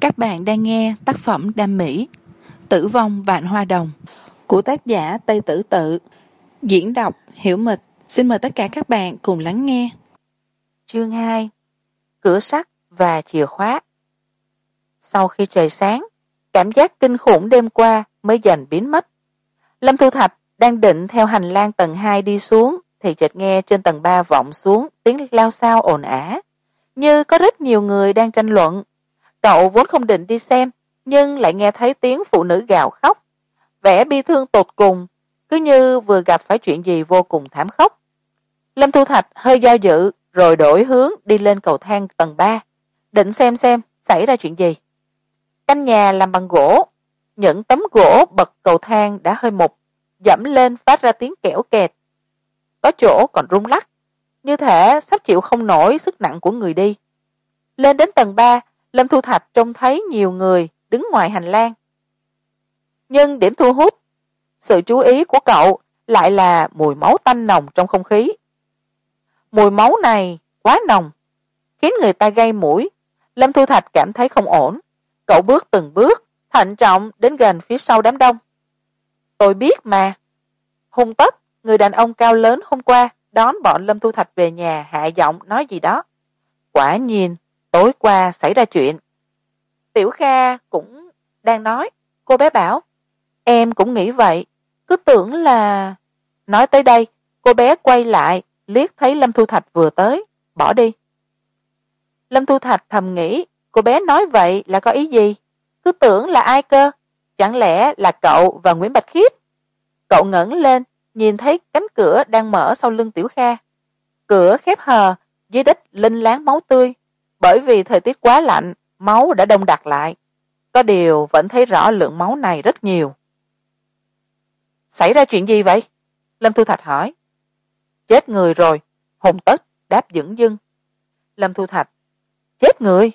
các bạn đang nghe tác phẩm đam mỹ, tử vong vạn hoa đồng, của tác giả tây tử tự. Diễn đọc hiểu mịch. Xin mời tất cả các bạn cùng lắng nghe. Chương hai, cửa sắt và chìa khóa. Sau khi trời sáng, cảm giác kinh khủng đêm qua mới dần biến mất. Lâm thu thạch đang định theo hành lang tầng hai đi xuống thì chợt nghe trên tầng ba vọng xuống tiếng lao xao ồn ả. Như có rất nhiều người đang tranh luận cậu vốn không định đi xem, nhưng lại nghe thấy tiếng phụ nữ gào khóc. Vẻ bi thương tột cùng, cứ như vừa gặp phải chuyện gì vô cùng thảm khốc. Lâm thu thạch hơi do dự, rồi đổi hướng đi lên cầu thang tầng ba, định xem xem xảy ra chuyện gì. Căn nhà làm bằng gỗ, những tấm gỗ bật cầu thang đã hơi mục, dẫm lên phát ra tiếng kẽo kẹt. Có chỗ còn rung lắc, như thể sắp chịu không nổi sức nặng của người đi. Lên đến tầng ba lâm thu thạch trông thấy nhiều người đứng ngoài hành lang. Nhưng điểm thu hút, sự chú ý của cậu lại là mùi máu tanh nồng trong không khí. Mùi máu này quá nồng, khiến người ta gây mũi. Lâm thu thạch cảm thấy không ổn. Cậu bước từng bước, thận trọng đến gần phía sau đám đông. Tôi biết mà. Hung tất người đàn ông cao lớn hôm qua đón bọn lâm thu thạch về nhà hạ giọng nói gì đó. Quả nhiên tối qua xảy ra chuyện. Tiểu kha cũng đang nói, cô bé bảo, em cũng nghĩ vậy, cứ tưởng là nói tới đây, cô bé quay lại, liếc thấy lâm thu thạch vừa tới, bỏ đi. Lâm thu thạch thầm nghĩ, cô bé nói vậy là có ý gì? Cứ tưởng là ai cơ? Chẳng lẽ là cậu và nguyễn bạch khiết? Cậu ngẩng lên, nhìn thấy cánh cửa đang mở sau lưng tiểu kha. Cửa khép hờ, dưới đất linh láng máu tươi bởi vì thời tiết quá lạnh, máu đã đông đặc lại. Có điều vẫn thấy rõ lượng máu này rất nhiều. Xảy ra chuyện gì vậy? Lâm thu thạch hỏi. Chết người rồi, hùng tất đáp dửng dưng. Lâm thu thạch, chết người?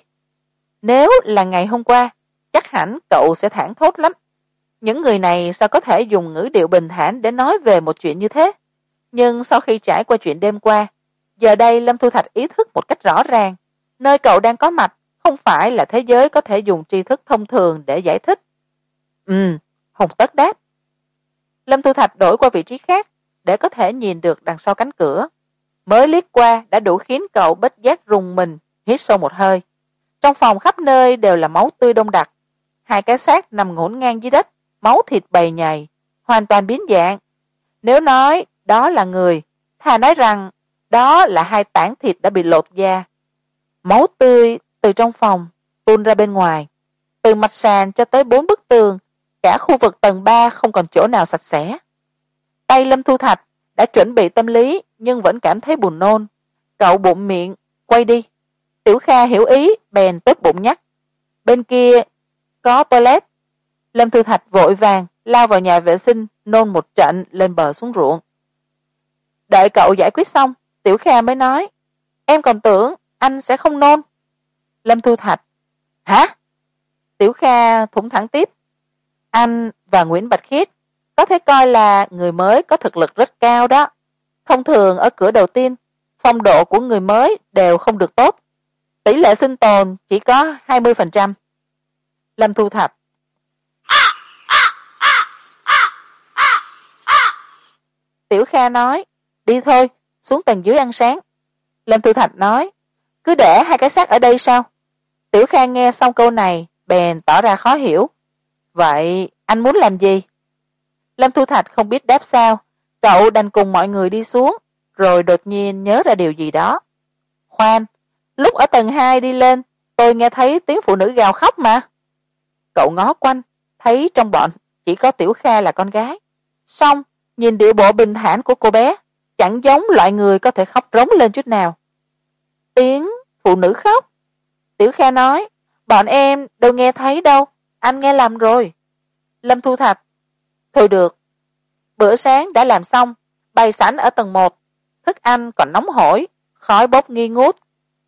Nếu là ngày hôm qua, chắc hẳn cậu sẽ thảng thốt lắm. Những người này sao có thể dùng ngữ điệu bình thản để nói về một chuyện như thế? Nhưng sau khi trải qua chuyện đêm qua, giờ đây lâm thu thạch ý thức một cách rõ ràng nơi cậu đang có mặt, không phải là thế giới có thể dùng tri thức thông thường để giải thích. Ừ hùng tất đáp. Lâm thu thạch đổi qua vị trí khác để có thể nhìn được đằng sau cánh cửa. Mới liếc qua đã đủ khiến cậu bất giác rùng mình, hít sâu một hơi. Trong phòng khắp nơi đều là máu tươi đông đặc. Hai cái xác nằm ngổn ngang dưới đất, máu thịt bầy nhầy, hoàn toàn biến dạng. Nếu nói đó là người thà nói rằng đó là hai tảng thịt đã bị lột da máu tươi từ trong phòng tuôn ra bên ngoài. Từ mặt sàn cho tới bốn bức tường, cả khu vực tầng ba không còn chỗ nào sạch sẽ. Tay lâm thu thạch đã chuẩn bị tâm lý nhưng vẫn cảm thấy buồn nôn. Cậu bụng miệng, quay đi. Tiểu kha hiểu ý, bèn tốt bụng nhắc. Bên kia có toilet. Lâm thu thạch vội vàng lao vào nhà vệ sinh, nôn một trận lên bờ xuống ruộng. Đợi cậu giải quyết xong, tiểu kha mới nói, em còn tưởng anh sẽ không nôn. Lâm thu thạch, hả? Tiểu kha thủng thẳng tiếp. Anh và nguyễn bạch khiết có thể coi là người mới có thực lực rất cao đó. Thông thường ở cửa đầu tiên, phong độ của người mới đều không được tốt. Tỷ lệ sinh tồn chỉ có hai mươi phần trăm. Lâm thu thạch, tiểu kha nói, đi thôi, xuống tầng dưới ăn sáng. Lâm thu thạch nói cứ để hai cái xác ở đây sao? Tiểu khang nghe xong câu này, bèn tỏ ra khó hiểu. Vậy anh muốn làm gì? Lâm thu thạch không biết đáp sao. Cậu đành cùng mọi người đi xuống, rồi đột nhiên nhớ ra điều gì đó. Khoan, lúc ở tầng hai đi lên, tôi nghe thấy tiếng phụ nữ gào khóc mà. Cậu ngó quanh, thấy trong bọn chỉ có tiểu kha là con gái. Xong, nhìn điệu bộ bình thản của cô bé, chẳng giống loại người có thể khóc rống lên chút nào. Tiếng phụ nữ khóc. Tiểu kha nói, bọn em đâu nghe thấy đâu, anh nghe lầm rồi. Lâm thu thạch, thôi được, bữa sáng đã làm xong, bày sẵn ở tầng một, thức ăn còn nóng hổi, khói bốc nghi ngút.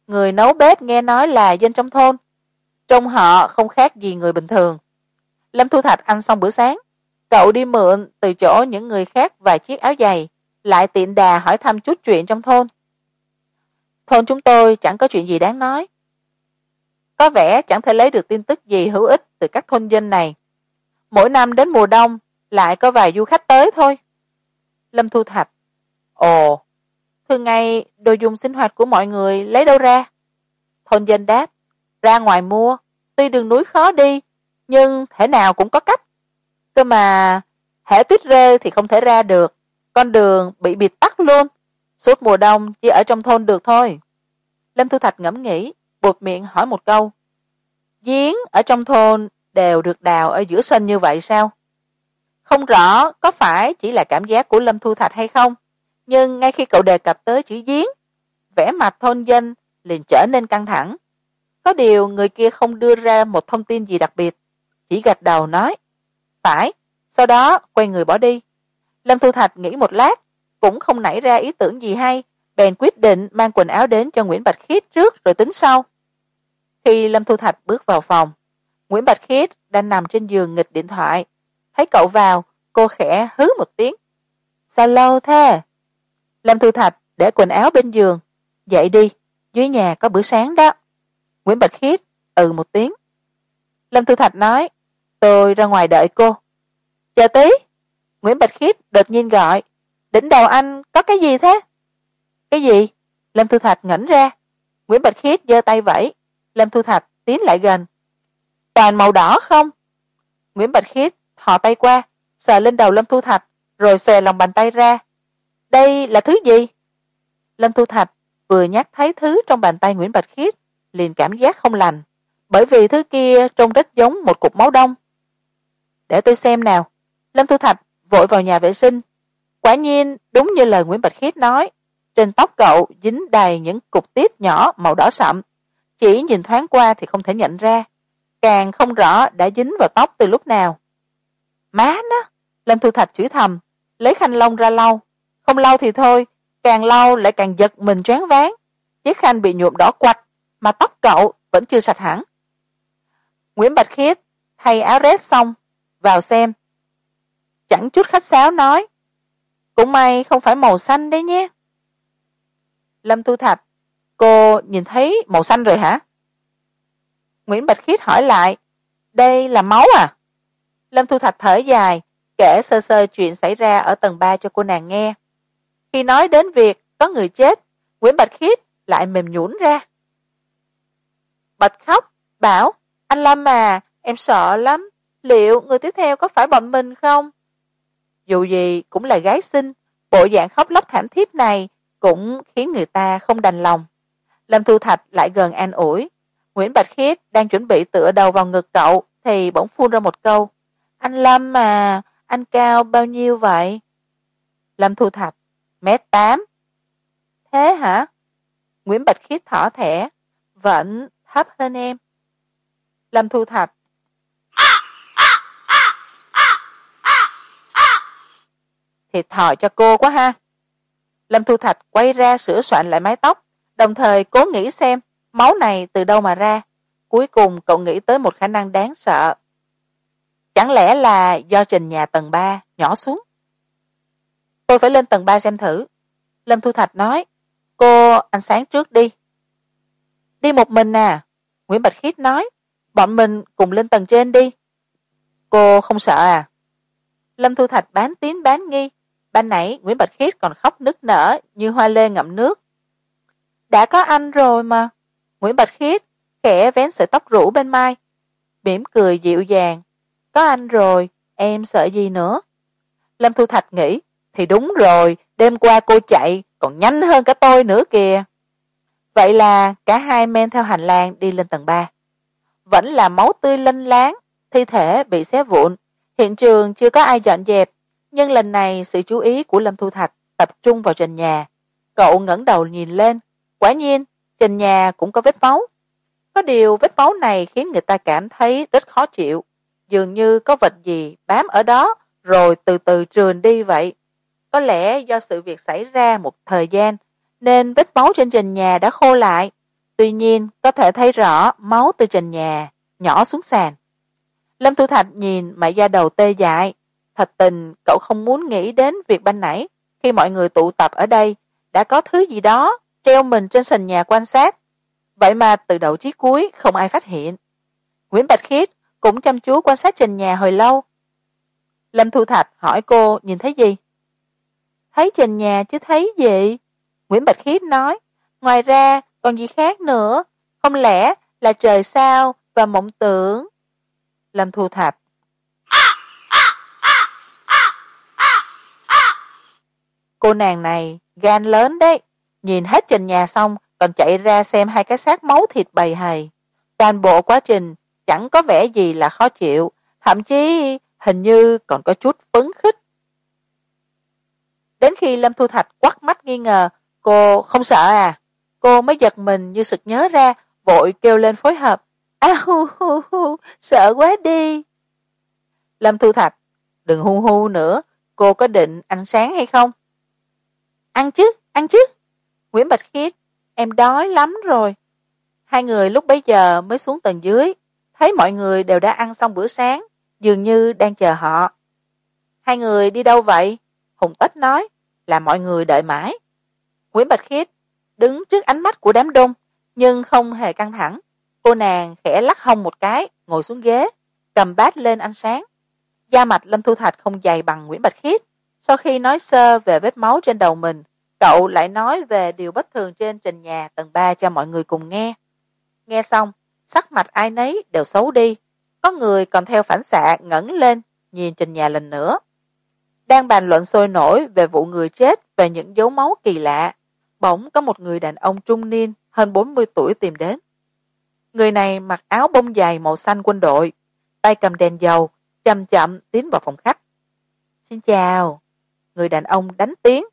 Người nấu bếp nghe nói là dân trong thôn, trông họ không khác gì người bình thường. Lâm thu thạch ăn xong bữa sáng, cậu đi mượn từ chỗ những người khác vài chiếc áo giày, lại tiện đà hỏi thăm chút chuyện trong thôn thôn chúng tôi chẳng có chuyện gì đáng nói. Có vẻ chẳng thể lấy được tin tức gì hữu ích từ các thôn dân này. Mỗi năm đến mùa đông, lại có vài du khách tới thôi. Lâm thu thạch, ồ, thường ngày đồ dùng sinh hoạt của mọi người lấy đâu ra? Thôn dân đáp, ra ngoài mua, tuy đường núi khó đi, nhưng thể nào cũng có cách. Cơ mà hễ tuyết rơi thì không thể ra được, con đường bị bịt tắt luôn suốt mùa đông, chỉ ở trong thôn được thôi. Lâm thu thạch ngẫm nghĩ buột miệng hỏi một câu. Giếng ở trong thôn đều được đào ở giữa sân như vậy sao? Không rõ có phải chỉ là cảm giác của lâm thu thạch hay không, nhưng ngay khi cậu đề cập tới chữ giếng, vẻ mặt thôn dân liền trở nên căng thẳng. Có điều người kia không đưa ra một thông tin gì đặc biệt, chỉ gật đầu nói, phải, sau đó quay người bỏ đi. Lâm thu thạch nghĩ một lát cũng không nảy ra ý tưởng gì hay. Bèn quyết định mang quần áo đến cho nguyễn bạch khiết trước rồi tính sau. Khi lâm thu thạch bước vào phòng, nguyễn bạch khiết đang nằm trên giường nghịch điện thoại. Thấy cậu vào, cô khẽ hứ một tiếng. Sao lâu thế lâm thu thạch để quần áo bên giường. Dậy đi, dưới nhà có bữa sáng đó. Nguyễn bạch khiết ừ một tiếng. Lâm thu thạch nói, tôi ra ngoài đợi cô. Chờ tí. Nguyễn bạch khiết đột nhiên gọi đỉnh đầu anh có cái gì thế? Cái gì? Lâm thu thạch ngẩng ra. Nguyễn bạch khiết giơ tay vẫy. Lâm thu thạch tiến lại gần. Toàn màu đỏ không? Nguyễn bạch khiết thò tay qua, sờ lên đầu lâm thu thạch, rồi xòe lòng bàn tay ra. Đây là thứ gì? Lâm thu thạch vừa nhắc thấy thứ trong bàn tay nguyễn bạch khiết, liền cảm giác không lành, bởi vì thứ kia trông rất giống một cục máu đông. Để tôi xem nào. Lâm thu thạch vội vào nhà vệ sinh quả nhiên, đúng như lời nguyễn bạch khiết nói, trên tóc cậu dính đầy những cục tiết nhỏ màu đỏ sậm. Chỉ nhìn thoáng qua thì không thể nhận ra, càng không rõ đã dính vào tóc từ lúc nào. Má nó, lâm thu thạch chửi thầm, lấy khanh lông ra lau. Không lau thì thôi, càng lau lại càng giật mình choáng váng. Chiếc khanh bị nhuộm đỏ quạch, mà tóc cậu vẫn chưa sạch hẳn. Nguyễn bạch khiết thay áo rét xong, vào xem. Chẳng chút khách sáo nói cũng may không phải màu xanh đấy nhé. Lâm thu thạch, cô nhìn thấy màu xanh rồi hả? Nguyễn bạch khiết hỏi lại, đây là máu à? Lâm thu thạch thở dài, kể sơ sơ chuyện xảy ra ở tầng ba cho cô nàng nghe. Khi nói đến việc có người chết, nguyễn bạch khiết lại mềm nhũn ra. Bạch khóc, bảo, anh lâm à em sợ lắm. Liệu người tiếp theo có phải bọn mình không? Dù gì cũng là gái xinh, bộ dạng khóc lóc thảm thiết này cũng khiến người ta không đành lòng. Lâm thu thạch lại gần an ủi, nguyễn bạch khiết đang chuẩn bị tựa đầu vào ngực cậu thì bỗng phun ra một câu, anh lâm mà, anh cao bao nhiêu vậy? Lâm thu thạch, mét tám. Thế hả? Nguyễn bạch khiết thỏ thẻ, vẫn thấp hơn em. Lâm thu thạch thiệt thòi cho cô quá ha. Lâm thu thạch quay ra sửa soạn lại mái tóc, đồng thời cố nghĩ xem máu này từ đâu mà ra. Cuối cùng cậu nghĩ tới một khả năng đáng sợ. Chẳng lẽ là do trình nhà tầng ba nhỏ xuống? Tôi phải lên tầng ba xem thử. Lâm thu thạch nói, cô ánh sáng trước đi. Đi một mình à? Nguyễn bạch khiết nói, bọn mình cùng lên tầng trên đi. Cô không sợ à? Lâm thu thạch bán tín bán nghi ban nãy nguyễn bạch khiết còn khóc nức nở như hoa lê ngậm nước. Đã có anh rồi mà. Nguyễn bạch khiết khẽ vén sợi tóc rũ bên mai, mỉm cười dịu dàng. Có anh rồi, em sợ gì nữa? Lâm thu thạch nghĩ, thì đúng rồi, đêm qua cô chạy còn nhanh hơn cả tôi nữa kìa. Vậy là cả hai men theo hành lang đi lên tầng ba. Vẫn là máu tươi lênh láng, thi thể bị xé vụn. Hiện trường chưa có ai dọn dẹp nhưng lần này sự chú ý của lâm thu thạch tập trung vào trần nhà. Cậu ngẩng đầu nhìn lên, quả nhiên trần nhà cũng có vết máu. Có điều vết máu này khiến người ta cảm thấy rất khó chịu. Dường như có vật gì bám ở đó, rồi từ từ trườn đi vậy. Có lẽ do sự việc xảy ra một thời gian, nên vết máu trên trần nhà đã khô lại. Tuy nhiên, có thể thấy rõ máu từ trần nhà nhỏ xuống sàn. Lâm thu thạch nhìn mà da đầu tê dại thật tình, cậu không muốn nghĩ đến việc ban nãy. Khi mọi người tụ tập ở đây, đã có thứ gì đó treo mình trên sàn nhà quan sát. Vậy mà từ đầu chí cuối không ai phát hiện. Nguyễn bạch khiết cũng chăm chú quan sát trên nhà hồi lâu. Lâm thu thạch hỏi cô nhìn thấy gì? Thấy trên nhà chứ thấy gì? Nguyễn bạch khiết nói. Ngoài ra, còn gì khác nữa? Không lẽ là trời sao và mộng tưởng? Lâm thu thạch cô nàng này, gan lớn đấy. Nhìn hết trần nhà xong, còn chạy ra xem hai cái xác máu thịt bầy hầy toàn bộ quá trình, chẳng có vẻ gì là khó chịu. Thậm chí, hình như còn có chút phấn khích. Đến khi lâm thu thạch quắt mắt nghi ngờ, cô không sợ à? Cô mới giật mình như sực nhớ ra, vội kêu lên phối hợp, a hu hu hu, sợ quá đi. Lâm thu thạch, đừng hu hu nữa, cô có định ánh sáng hay không? Ăn chứ ăn chứ. Nguyễn bạch khiết, em đói lắm rồi. Hai người lúc bấy giờ mới xuống tầng dưới, thấy mọi người đều đã ăn xong bữa sáng, dường như đang chờ họ. Hai người đi đâu vậy? Hùng tất nói, là mọi người đợi mãi. Nguyễn bạch khiết đứng trước ánh mắt của đám đông, nhưng không hề căng thẳng. Cô nàng khẽ lắc hông một cái, ngồi xuống ghế, cầm bát lên ánh sáng. Da mặt lâm thu thạch không dày bằng nguyễn bạch khiết sau khi nói sơ về vết máu trên đầu mình, cậu lại nói về điều bất thường trên trần nhà tầng ba cho mọi người cùng nghe. Nghe xong, sắc mặt ai nấy đều xấu đi. Có người còn theo phản xạ ngẩng lên, nhìn trần nhà lần nữa. Đang bàn luận sôi nổi về vụ người chết và những dấu máu kỳ lạ, bỗng có một người đàn ông trung niên hơn bốn mươi tuổi tìm đến. Người này mặc áo bông dài màu xanh quân đội, tay cầm đèn dầu, chậm chậm tiến vào phòng khách. Xin chào người đàn ông đánh tiếng.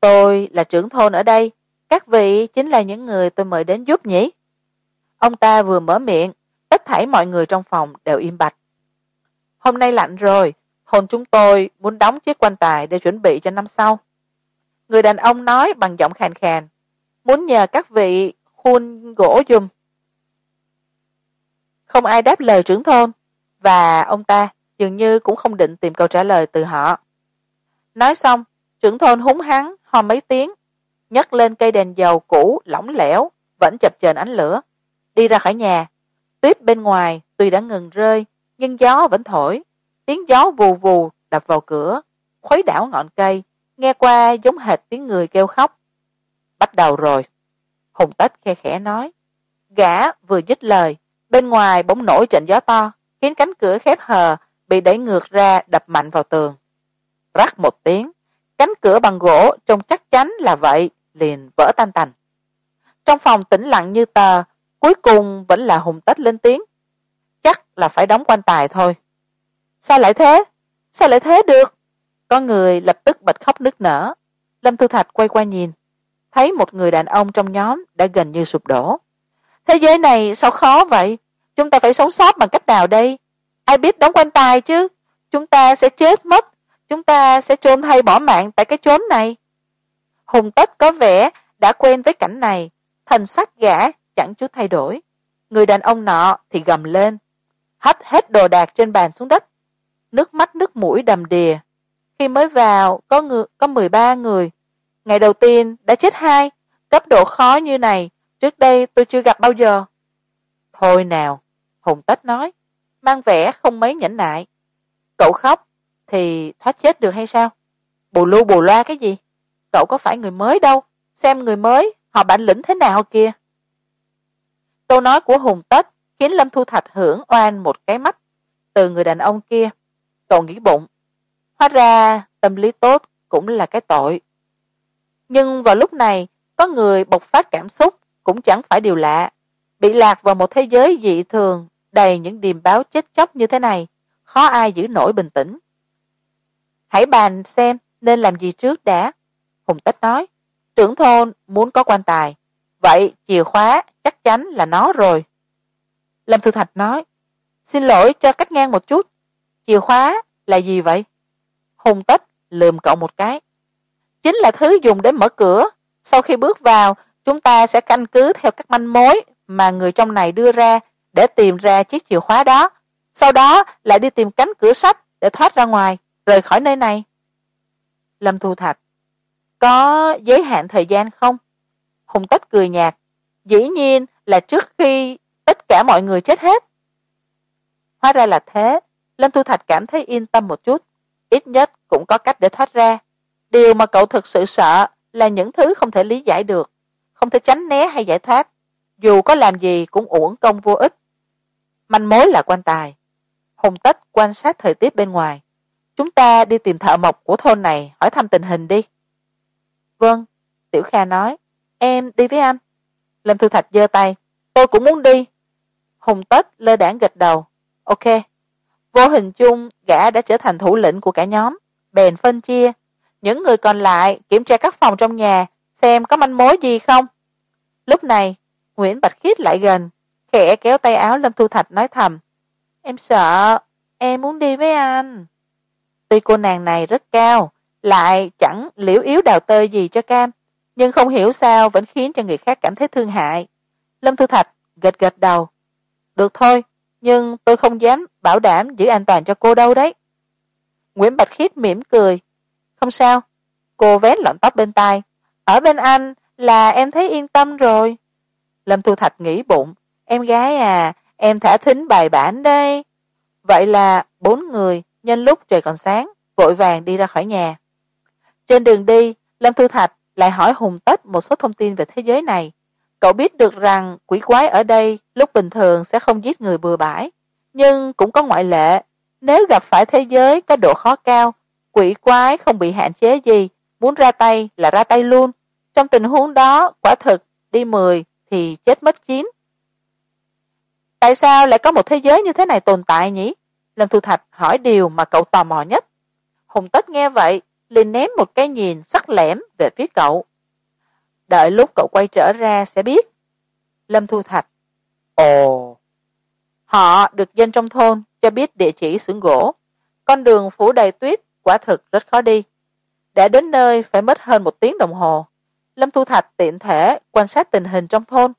Tôi là trưởng thôn ở đây. Các vị chính là những người tôi mời đến giúp nhỉ? Ông ta vừa mở miệng, tất thảy mọi người trong phòng đều im bặt. Hôm nay lạnh rồi thôn chúng tôi muốn đóng chiếc quan tài để chuẩn bị cho năm sau. Người đàn ông nói bằng giọng khàn khàn, muốn nhờ các vị khuôn gỗ giùm. Không ai đáp lời trưởng thôn, và ông ta dường như cũng không định tìm câu trả lời từ họ nói xong, trưởng thôn húng hắn ho mấy tiếng, nhấc lên cây đèn dầu cũ, lỏng lẻo, vẫn chập chờn ánh lửa. Đi ra khỏi nhà tuyết bên ngoài tuy đã ngừng rơi, nhưng gió vẫn thổi. Tiếng gió vù vù đập vào cửa, khuấy đảo ngọn cây, nghe qua giống hệt tiếng người kêu khóc. Bắt đầu rồi. Hùng tết khe khẽ nói, gã vừa dứt lời, bên ngoài bỗng nổi trận gió to, khiến cánh cửa khép hờ, bị đẩy ngược ra đập mạnh vào tường rắc một tiếng. Cánh cửa bằng gỗ trông chắc chắn là vậy, liền vỡ tan tành. Trong phòng tĩnh lặng như tờ, cuối cùng vẫn là hùng tất lên tiếng. Chắc là phải đóng quan tài thôi. Sao lại thế? Sao lại thế được? Có người lập tức bật khóc nức nở. Lâm thu thạch quay qua nhìn. Thấy một người đàn ông trong nhóm đã gần như sụp đổ. Thế giới này sao khó vậy? Chúng ta phải sống sót bằng cách nào đây? Ai biết đóng quan tài chứ? Chúng ta sẽ chết mất chúng ta sẽ chôn thay bỏ mạng tại cái chốn này. Hùng tất có vẻ đã quen với cảnh này thần sắc gã, chẳng chút thay đổi. Người đàn ông nọ thì gầm lên hất hết đồ đạc trên bàn xuống đất. Nước mắt, nước mũi đầm đìa. Khi mới vào, có người có mười ba người. Ngày đầu tiên đã chết hai, cấp độ khó như này, trước đây tôi chưa gặp bao giờ. Thôi nào, hùng tất nói, mang vẻ không mấy nhẫn nại. Cậu khóc thì thoát chết được hay sao? Bù lu bù loa cái gì? Cậu có phải người mới đâu, xem người mới, họ bản lĩnh thế nào kìa. Câu nói của hùng tất khiến lâm thu thạch hưởng oan một cái mắt từ người đàn ông kia. Cậu nghĩ bụng. Hóa ra tâm lý tốt cũng là cái tội. Nhưng vào lúc này, có người bộc phát cảm xúc cũng chẳng phải điều lạ. Bị lạc vào một thế giới dị thường, đầy những điềm báo chết chóc như thế này, khó ai giữ nổi bình tĩnh hãy bàn xem nên làm gì trước đã. Hùng Tích nói, trưởng thôn muốn có quan tài. Vậy chìa khóa chắc chắn là nó rồi. Lâm thu thạch nói, xin lỗi cho cắt ngang một chút. Chìa khóa là gì vậy? Hùng Tích lườm cậu một cái, chính là thứ dùng để mở cửa. Sau khi bước vào, chúng ta sẽ căn cứ theo các manh mối mà người trong này đưa ra để tìm ra chiếc chìa khóa đó. Sau đó lại đi tìm cánh cửa sách để thoát ra ngoài rời khỏi nơi này. Lâm thu thạch, có giới hạn thời gian không? Hùng tất cười nhạt, dĩ nhiên là trước khi tất cả mọi người chết hết. Hóa ra là thế, lâm thu thạch cảm thấy yên tâm một chút, ít nhất cũng có cách để thoát ra. Điều mà cậu thực sự sợ là những thứ không thể lý giải được, không thể tránh né hay giải thoát, dù có làm gì cũng uổng công vô ích. Manh mối là quan tài. Hùng tất quan sát thời tiết bên ngoài chúng ta đi tìm thợ mộc của thôn này, hỏi thăm tình hình đi. Vâng tiểu kha nói. Em đi với anh. Lâm thu thạch giơ tay. Tôi cũng muốn đi. Hùng tất lơ đãng gật đầu. Ok. Vô hình chung, gã đã trở thành thủ lĩnh của cả nhóm. Bèn phân chia. Những người còn lại kiểm tra các phòng trong nhà, xem có manh mối gì không. Lúc này, nguyễn bạch khiết lại gần, khẽ kéo tay áo lâm thu thạch nói thầm. Em sợ em muốn đi với anh tuy cô nàng này rất cao, lại chẳng liễu yếu đào tơi gì cho cam, nhưng không hiểu sao vẫn khiến cho người khác cảm thấy thương hại. Lâm thu thạch gật gật đầu. Được thôi, nhưng tôi không dám bảo đảm giữ an toàn cho cô đâu đấy. Nguyễn bạch khiết mỉm cười. Không sao, cô vén lọn tóc bên tai. Ở bên anh là em thấy yên tâm rồi. Lâm thu thạch nghĩ bụng. Em gái à em thả thính bài bản đây. Vậy là bốn người nhân lúc trời còn sáng, vội vàng đi ra khỏi nhà. Trên đường đi, lâm Thư thạch lại hỏi hùng tất một số thông tin về thế giới này. Cậu biết được rằng quỷ quái ở đây lúc bình thường sẽ không giết người bừa bãi, nhưng cũng có ngoại lệ. Nếu gặp phải thế giới có độ khó cao, quỷ quái không bị hạn chế gì, muốn ra tay là ra tay luôn. Trong tình huống đó, quả thực, đi mười thì chết mất chín. Tại sao lại có một thế giới như thế này tồn tại nhỉ? Lâm thu thạch hỏi điều mà cậu tò mò nhất. Hùng tất nghe vậy, liền ném một cái nhìn sắc lẻm về phía cậu. Đợi lúc cậu quay trở ra sẽ biết. Lâm thu thạch. Ồ. Họ được dân trong thôn cho biết địa chỉ xưởng gỗ. Con đường phủ đầy tuyết, quả thực rất khó đi. Đã đến nơi phải mất hơn một tiếng đồng hồ. Lâm thu thạch tiện thể quan sát tình hình trong thôn.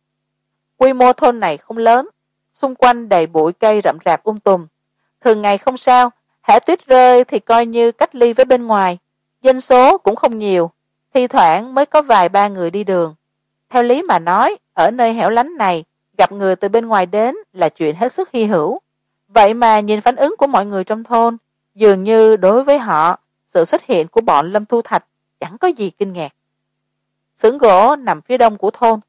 Quy mô thôn này không lớn, xung quanh đầy bụi cây rậm rạp um tùm thường ngày không sao hễ tuyết rơi thì coi như cách ly với bên ngoài, dân số cũng không nhiều, thi thoảng mới có vài ba người đi đường. Theo lý mà nói, ở nơi hẻo lánh này, gặp người từ bên ngoài đến là chuyện hết sức hy hữu. Vậy mà nhìn phản ứng của mọi người trong thôn, dường như đối với họ, sự xuất hiện của bọn lâm thu thạch chẳng có gì kinh ngạc. Xưởng gỗ nằm phía đông của thôn,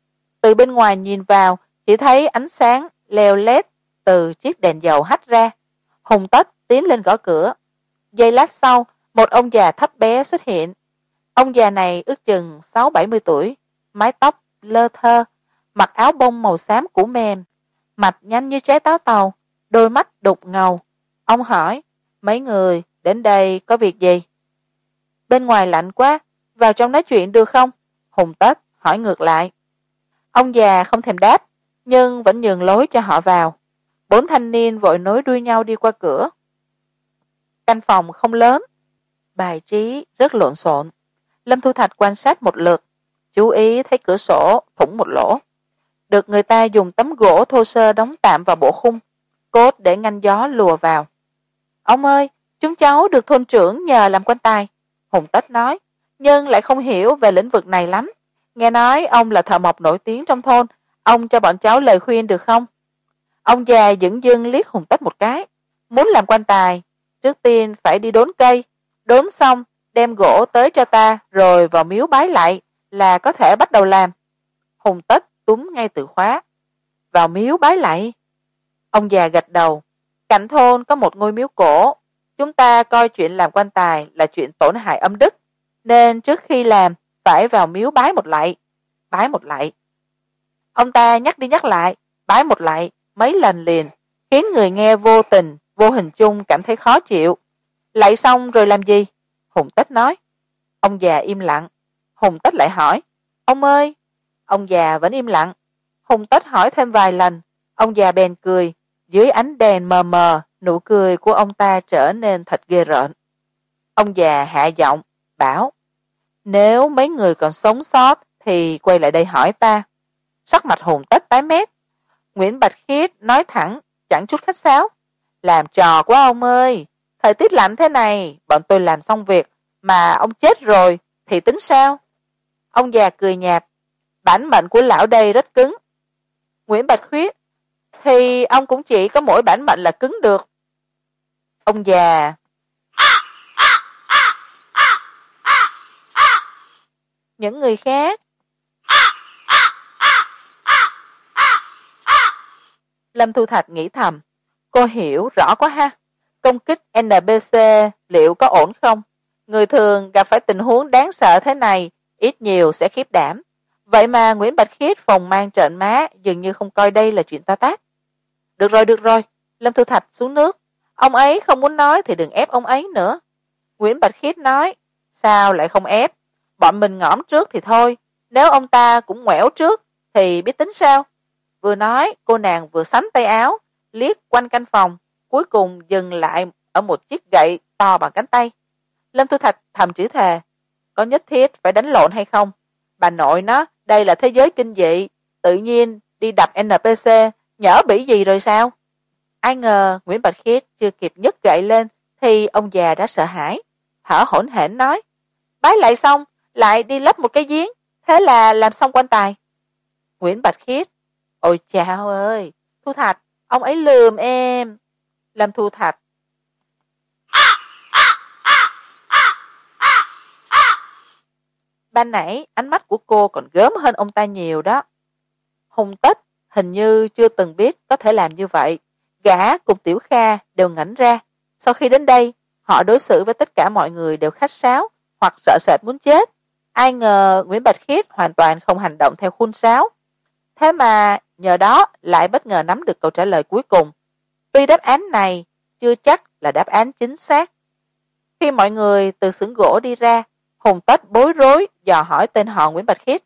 từ bên ngoài nhìn vào, chỉ thấy ánh sáng leo lét từ chiếc đèn dầu hắt ra hùng tất tiến lên gõ cửa. Giây lát sau, một ông già thấp bé xuất hiện. Ông già này ước chừng sáu bảy mươi tuổi, mái tóc lơ thơ, mặc áo bông màu xám cũ mềm, mạch nhanh như trái táo tàu, đôi mắt đục ngầu. Ông hỏi, mấy người đến đây có việc gì? Bên ngoài lạnh quá, vào trong nói chuyện được không? Hùng tết hỏi ngược lại. Ông già không thèm đáp, nhưng vẫn nhường lối cho họ vào bốn thanh niên vội nối đuôi nhau đi qua cửa. Căn phòng không lớn, bài trí rất lộn xộn. Lâm thu thạch quan sát một lượt, chú ý thấy cửa sổ thủng một lỗ. Được người ta dùng tấm gỗ thô sơ đóng tạm vào bộ khung, cốt để ngăn gió lùa vào. Ông ơi, chúng cháu được thôn trưởng nhờ làm quan tài, hùng tất nói, nhưng lại không hiểu về lĩnh vực này lắm. Nghe nói ông là thợ mộc nổi tiếng trong thôn, ông cho bọn cháu lời khuyên được không? Ông già dửng dưng liếc hùng tất một cái. Muốn làm quan tài, trước tiên phải đi đốn cây. Đốn xong, đem gỗ tới cho ta, rồi vào miếu bái lại, là có thể bắt đầu làm. Hùng tất túm ngay từ khóa. Vào miếu bái lại. Ông già gật đầu. Cạnh thôn có một ngôi miếu cổ. Chúng ta coi chuyện làm quan tài là chuyện tổn hại âm đức. Nên trước khi làm, phải vào miếu bái một lạy bái một lạy ông ta nhắc đi nhắc lại. Bái một lạy mấy lần liền, khiến người nghe vô tình, vô hình chung cảm thấy khó chịu. Lạy xong rồi làm gì? Hùng Tích nói. Ông già im lặng. Hùng Tích lại hỏi. Ông ơi! Ông già vẫn im lặng. Hùng Tích hỏi thêm vài lần. Ông già bèn cười. Dưới ánh đèn mờ mờ, nụ cười của ông ta trở nên thật ghê rợn. Ông già hạ giọng, bảo, nếu mấy người còn sống sót thì quay lại đây hỏi ta. Sắc mặt hùng Tích tái mét nguyễn bạch khiết nói thẳng, chẳng chút khách sáo. Làm trò quá ông ơi, thời tiết lạnh thế này, bọn tôi làm xong việc mà ông chết rồi thì tính sao? Ông già cười nhạt, bản mệnh của lão đây rất cứng. Nguyễn bạch khuyết thì ông cũng chỉ có mỗi bản mệnh là cứng được. Ông già, những người khác lâm thu thạch nghĩ thầm. Cô hiểu rõ quá ha. Công kích nbc liệu có ổn không? Người thường gặp phải tình huống đáng sợ thế này, ít nhiều sẽ khiếp đảm. Vậy mà nguyễn bạch khiết phòng mang trợn má, dường như không coi đây là chuyện to tát. Được rồi được rồi. Lâm thu thạch xuống nước. Ông ấy không muốn nói thì đừng ép ông ấy nữa. Nguyễn bạch khiết nói, sao lại không ép? Bọn mình ngõm trước thì thôi. Nếu ông ta cũng ngoẻo trước thì biết tính sao? Vừa nói, cô nàng vừa sánh tay áo, liếc quanh căn phòng, cuối cùng dừng lại ở một chiếc gậy to bằng cánh tay. Lâm thu thạch thầm chữ thề, có nhất thiết phải đánh lộn hay không? Bà nội nó, đây là thế giới kinh dị, tự nhiên đi đập npc nhỡ bị gì rồi sao? Ai ngờ nguyễn bạch khiết chưa kịp nhấc gậy lên thì ông già đã sợ hãi, thở hổn hển nói, bái lại xong, lại đi lấp một cái giếng, thế là làm xong quan tài. Nguyễn bạch khiết ôi chao ơi, thu thạch, ông ấy lườm em. Lâm thu thạch. Ban nãy, ánh mắt của cô còn gớm hơn ông ta nhiều đó. Hùng Tích hình như chưa từng biết có thể làm như vậy. Gã cùng tiểu kha đều ngảnh ra. Sau khi đến đây, họ đối xử với tất cả mọi người đều khách sáo hoặc sợ sệt muốn chết. Ai ngờ nguyễn bạch khiết hoàn toàn không hành động theo khuôn sáo thế mà, nhờ đó lại bất ngờ nắm được câu trả lời cuối cùng. Tuy đáp án này chưa chắc là đáp án chính xác. Khi mọi người từ xưởng gỗ đi ra, hùng tết bối rối dò hỏi tên họ nguyễn bạch khiết.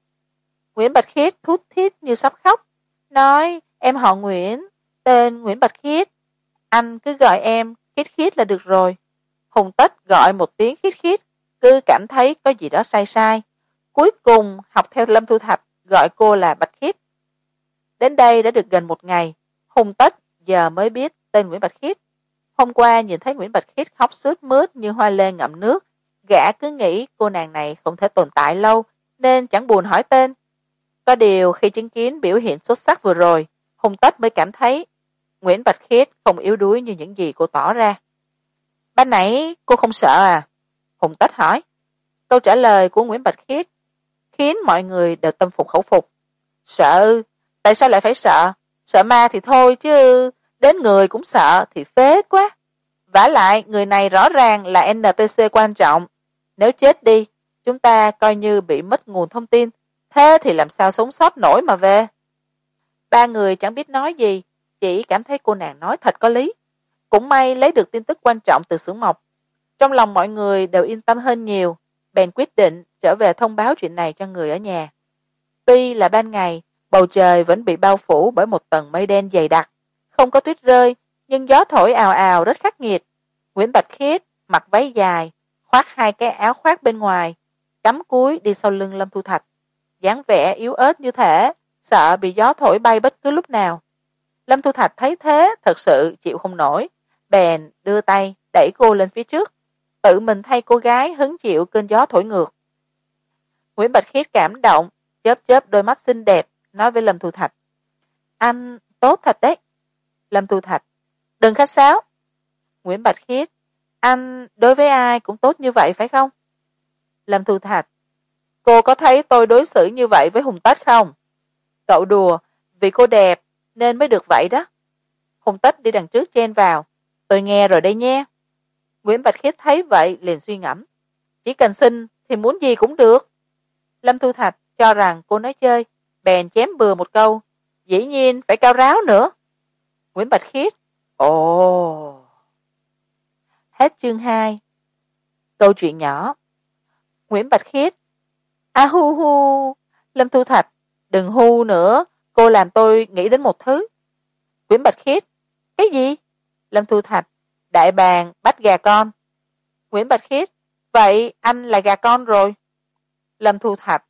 Nguyễn bạch khiết thút thít như sắp khóc, nói, em họ nguyễn, tên nguyễn bạch khiết. Anh cứ gọi em khiết khiết là được rồi. Hùng tết gọi một tiếng khiết khiết, cứ cảm thấy có gì đó sai sai. Cuối cùng, học theo lâm thu thạch gọi cô là bạch khiết đến đây đã được gần một ngày. Hùng tất giờ mới biết tên nguyễn bạch khiết. Hôm qua nhìn thấy nguyễn bạch khiết khóc sướt mướt như hoa lê ngậm nước. Gã cứ nghĩ cô nàng này không thể tồn tại lâu, nên chẳng buồn hỏi tên. Có điều khi chứng kiến biểu hiện xuất sắc vừa rồi, hùng tất mới cảm thấy nguyễn bạch khiết không yếu đuối như những gì cô tỏ ra. Ban nãy cô không sợ à? Hùng tất hỏi. Câu trả lời của nguyễn bạch khiết khiến mọi người đều tâm phục khẩu phục. Sợ tại sao lại phải sợ? Sợ ma thì thôi chứ, đến người cũng sợ thì phế quá. Vả lại, người này rõ ràng là npc quan trọng. Nếu chết đi, chúng ta coi như bị mất nguồn thông tin. Thế thì làm sao sống sót nổi mà về? Ba người chẳng biết nói gì, chỉ cảm thấy cô nàng nói thật có lý. Cũng may lấy được tin tức quan trọng từ xưởng mộc. Trong lòng mọi người đều yên tâm hơn nhiều, bèn quyết định trở về thông báo chuyện này cho người ở nhà. Tuy là ban ngày bầu trời vẫn bị bao phủ bởi một tầng mây đen dày đặc. Không có tuyết rơi, nhưng gió thổi ào ào rất khắc nghiệt. Nguyễn bạch khiết, mặc váy dài, khoác hai cái áo khoác bên ngoài, cắm cúi đi sau lưng lâm thu thạch. dáng vẻ yếu ớt như thể sợ bị gió thổi bay bất cứ lúc nào. Lâm thu thạch thấy thế, thật sự chịu không nổi, bèn đưa tay đẩy cô lên phía trước. Tự mình thay cô gái hứng chịu cơn gió thổi ngược. Nguyễn bạch khiết cảm động, chớp chớp đôi mắt xinh đẹp nói với lâm thu thạch. Anh tốt thật đấy. Lâm thu thạch. Đừng khách sáo. Nguyễn bạch khiết. Anh đối với ai cũng tốt như vậy phải không? Lâm thu thạch. Cô có thấy tôi đối xử như vậy với hùng tết không? Cậu đùa, vì cô đẹp nên mới được vậy đó. Hùng tết đi đằng trước chen vào. Tôi nghe rồi đây nhé. Nguyễn bạch khiết thấy vậy liền suy ngẫm. Chỉ cần xin thì muốn gì cũng được. Lâm thu thạch cho rằng cô nói chơi bèn chém bừa một câu. Dĩ nhiên phải cao ráo nữa. Nguyễn bạch khiết ồ. Hết chương hai. Câu chuyện nhỏ. Nguyễn bạch khiết a hu hu lâm thu thạch đừng hu nữa cô làm tôi nghĩ đến một thứ. Nguyễn bạch khiết cái gì? Lâm thu thạch đại bàng bắt gà con. Nguyễn bạch khiết vậy anh là gà con rồi. Lâm thu thạch